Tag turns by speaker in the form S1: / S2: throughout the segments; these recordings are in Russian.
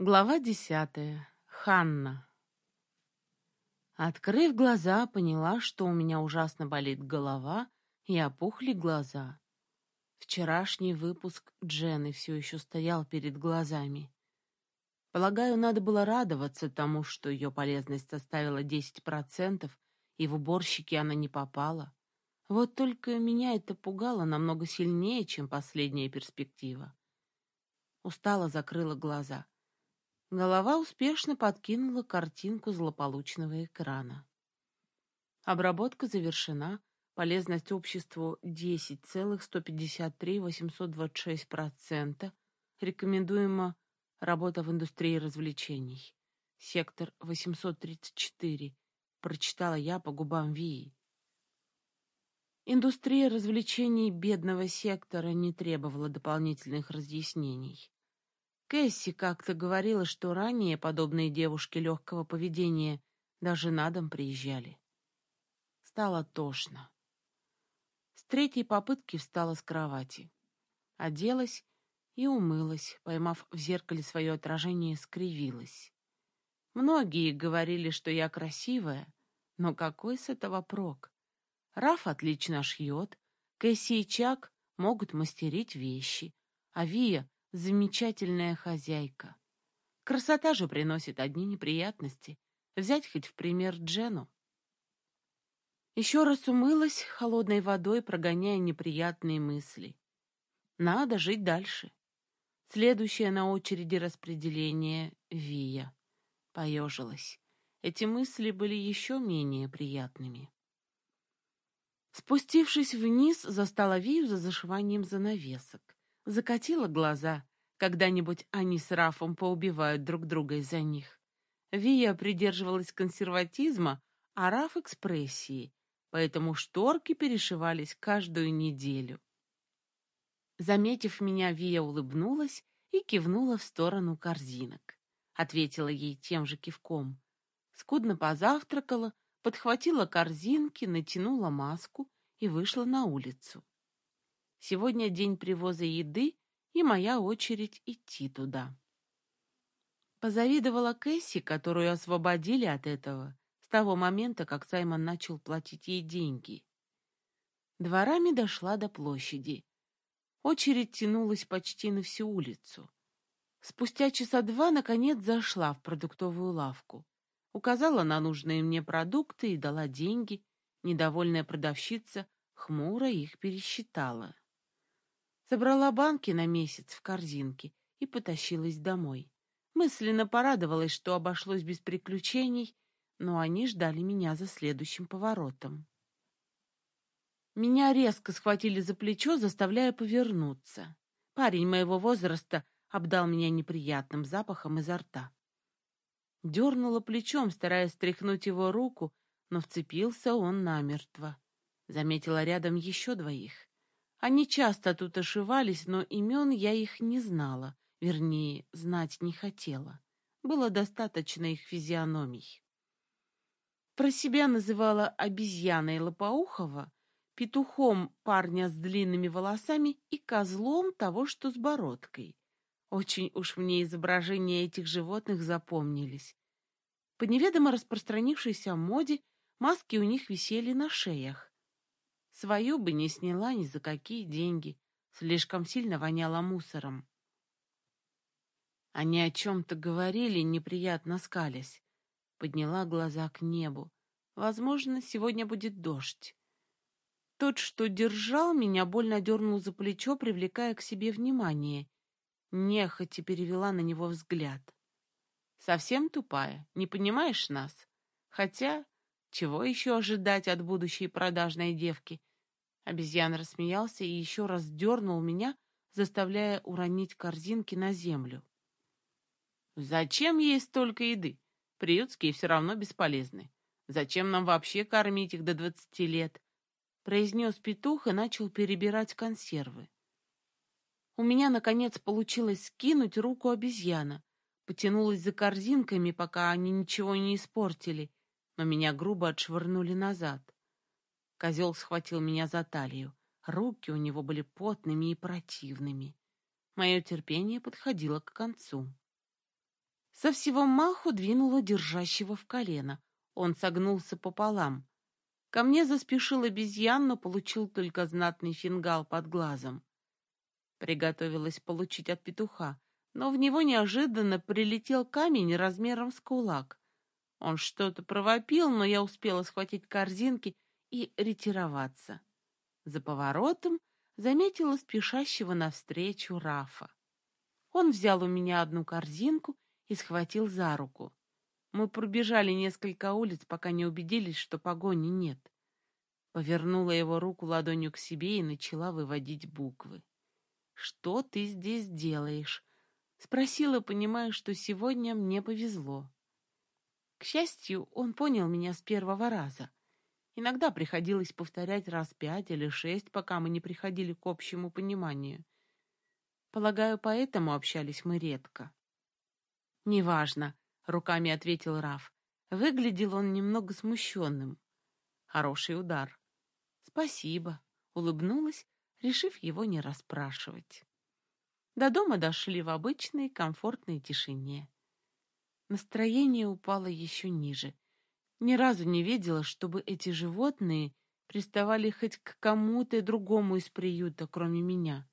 S1: Глава десятая. Ханна. Открыв глаза, поняла, что у меня ужасно болит голова и опухли глаза. Вчерашний выпуск Джены все еще стоял перед глазами. Полагаю, надо было радоваться тому, что ее полезность составила 10%, и в уборщики она не попала. Вот только меня это пугало намного сильнее, чем последняя перспектива. Устало закрыла глаза. Голова успешно подкинула картинку злополучного экрана. Обработка завершена. Полезность обществу 10,153,826%. Рекомендуема работа в индустрии развлечений. Сектор 834. Прочитала я по губам Вии. Индустрия развлечений бедного сектора не требовала дополнительных разъяснений. Кэсси как-то говорила, что ранее подобные девушки легкого поведения даже на дом приезжали. Стало тошно. С третьей попытки встала с кровати. Оделась и умылась, поймав в зеркале свое отражение, скривилась. Многие говорили, что я красивая, но какой с этого прок? Раф отлично шьет, Кэсси и Чак могут мастерить вещи, а Вия замечательная хозяйка. Красота же приносит одни неприятности. Взять хоть в пример Джену. Еще раз умылась холодной водой, прогоняя неприятные мысли. Надо жить дальше. Следующее на очереди распределение — Вия. Поежилась. Эти мысли были еще менее приятными. Спустившись вниз, застала Вию за зашиванием занавесок закатила глаза. Когда-нибудь они с Рафом поубивают друг друга из-за них. Вия придерживалась консерватизма, а Раф — экспрессии, поэтому шторки перешивались каждую неделю. Заметив меня, Вия улыбнулась и кивнула в сторону корзинок. Ответила ей тем же кивком. Скудно позавтракала, подхватила корзинки, натянула маску и вышла на улицу. Сегодня день привоза еды, и моя очередь идти туда. Позавидовала Кэсси, которую освободили от этого с того момента, как Саймон начал платить ей деньги. Дворами дошла до площади. Очередь тянулась почти на всю улицу. Спустя часа два, наконец, зашла в продуктовую лавку. Указала на нужные мне продукты и дала деньги. Недовольная продавщица хмуро их пересчитала. Собрала банки на месяц в корзинке и потащилась домой. Мысленно порадовалась, что обошлось без приключений, но они ждали меня за следующим поворотом. Меня резко схватили за плечо, заставляя повернуться. Парень моего возраста обдал меня неприятным запахом изо рта. Дернула плечом, стараясь стряхнуть его руку, но вцепился он намертво. Заметила рядом еще двоих. Они часто тут ошивались, но имен я их не знала, вернее, знать не хотела. Было достаточно их физиономий. Про себя называла обезьяной Лопоухова, петухом парня с длинными волосами и козлом того, что с бородкой. Очень уж мне изображения этих животных запомнились. По неведомо распространившейся моде маски у них висели на шеях. Свою бы не сняла ни за какие деньги. Слишком сильно воняло мусором. Они о чем-то говорили, неприятно скалясь. Подняла глаза к небу. Возможно, сегодня будет дождь. Тот, что держал меня, больно дернул за плечо, привлекая к себе внимание. Нехотя перевела на него взгляд. Совсем тупая, не понимаешь нас? Хотя, чего еще ожидать от будущей продажной девки? Обезьян рассмеялся и еще раз дернул меня, заставляя уронить корзинки на землю. «Зачем есть столько еды? Приютские все равно бесполезны. Зачем нам вообще кормить их до двадцати лет?» произнес петух и начал перебирать консервы. У меня, наконец, получилось скинуть руку обезьяна. Потянулась за корзинками, пока они ничего не испортили, но меня грубо отшвырнули назад. Козел схватил меня за талию. Руки у него были потными и противными. Мое терпение подходило к концу. Со всего маху двинула держащего в колено. Он согнулся пополам. Ко мне заспешил обезьян, но получил только знатный фингал под глазом. Приготовилась получить от петуха, но в него неожиданно прилетел камень размером с кулак. Он что-то провопил, но я успела схватить корзинки и ретироваться. За поворотом заметила спешащего навстречу Рафа. Он взял у меня одну корзинку и схватил за руку. Мы пробежали несколько улиц, пока не убедились, что погони нет. Повернула его руку ладонью к себе и начала выводить буквы. «Что ты здесь делаешь?» Спросила, понимая, что сегодня мне повезло. К счастью, он понял меня с первого раза. Иногда приходилось повторять раз пять или шесть, пока мы не приходили к общему пониманию. Полагаю, поэтому общались мы редко. «Неважно», — руками ответил Раф. Выглядел он немного смущенным. Хороший удар. «Спасибо», — улыбнулась, решив его не расспрашивать. До дома дошли в обычной комфортной тишине. Настроение упало еще ниже. Ни разу не видела, чтобы эти животные приставали хоть к кому-то другому из приюта, кроме меня.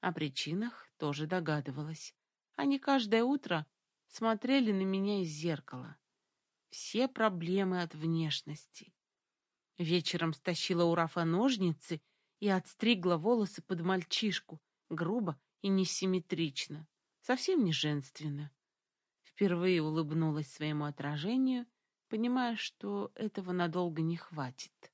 S1: О причинах тоже догадывалась. Они каждое утро смотрели на меня из зеркала. Все проблемы от внешности. Вечером стащила у Рафа ножницы и отстригла волосы под мальчишку, грубо и несимметрично, совсем не женственно. Впервые улыбнулась своему отражению, понимая, что этого надолго не хватит.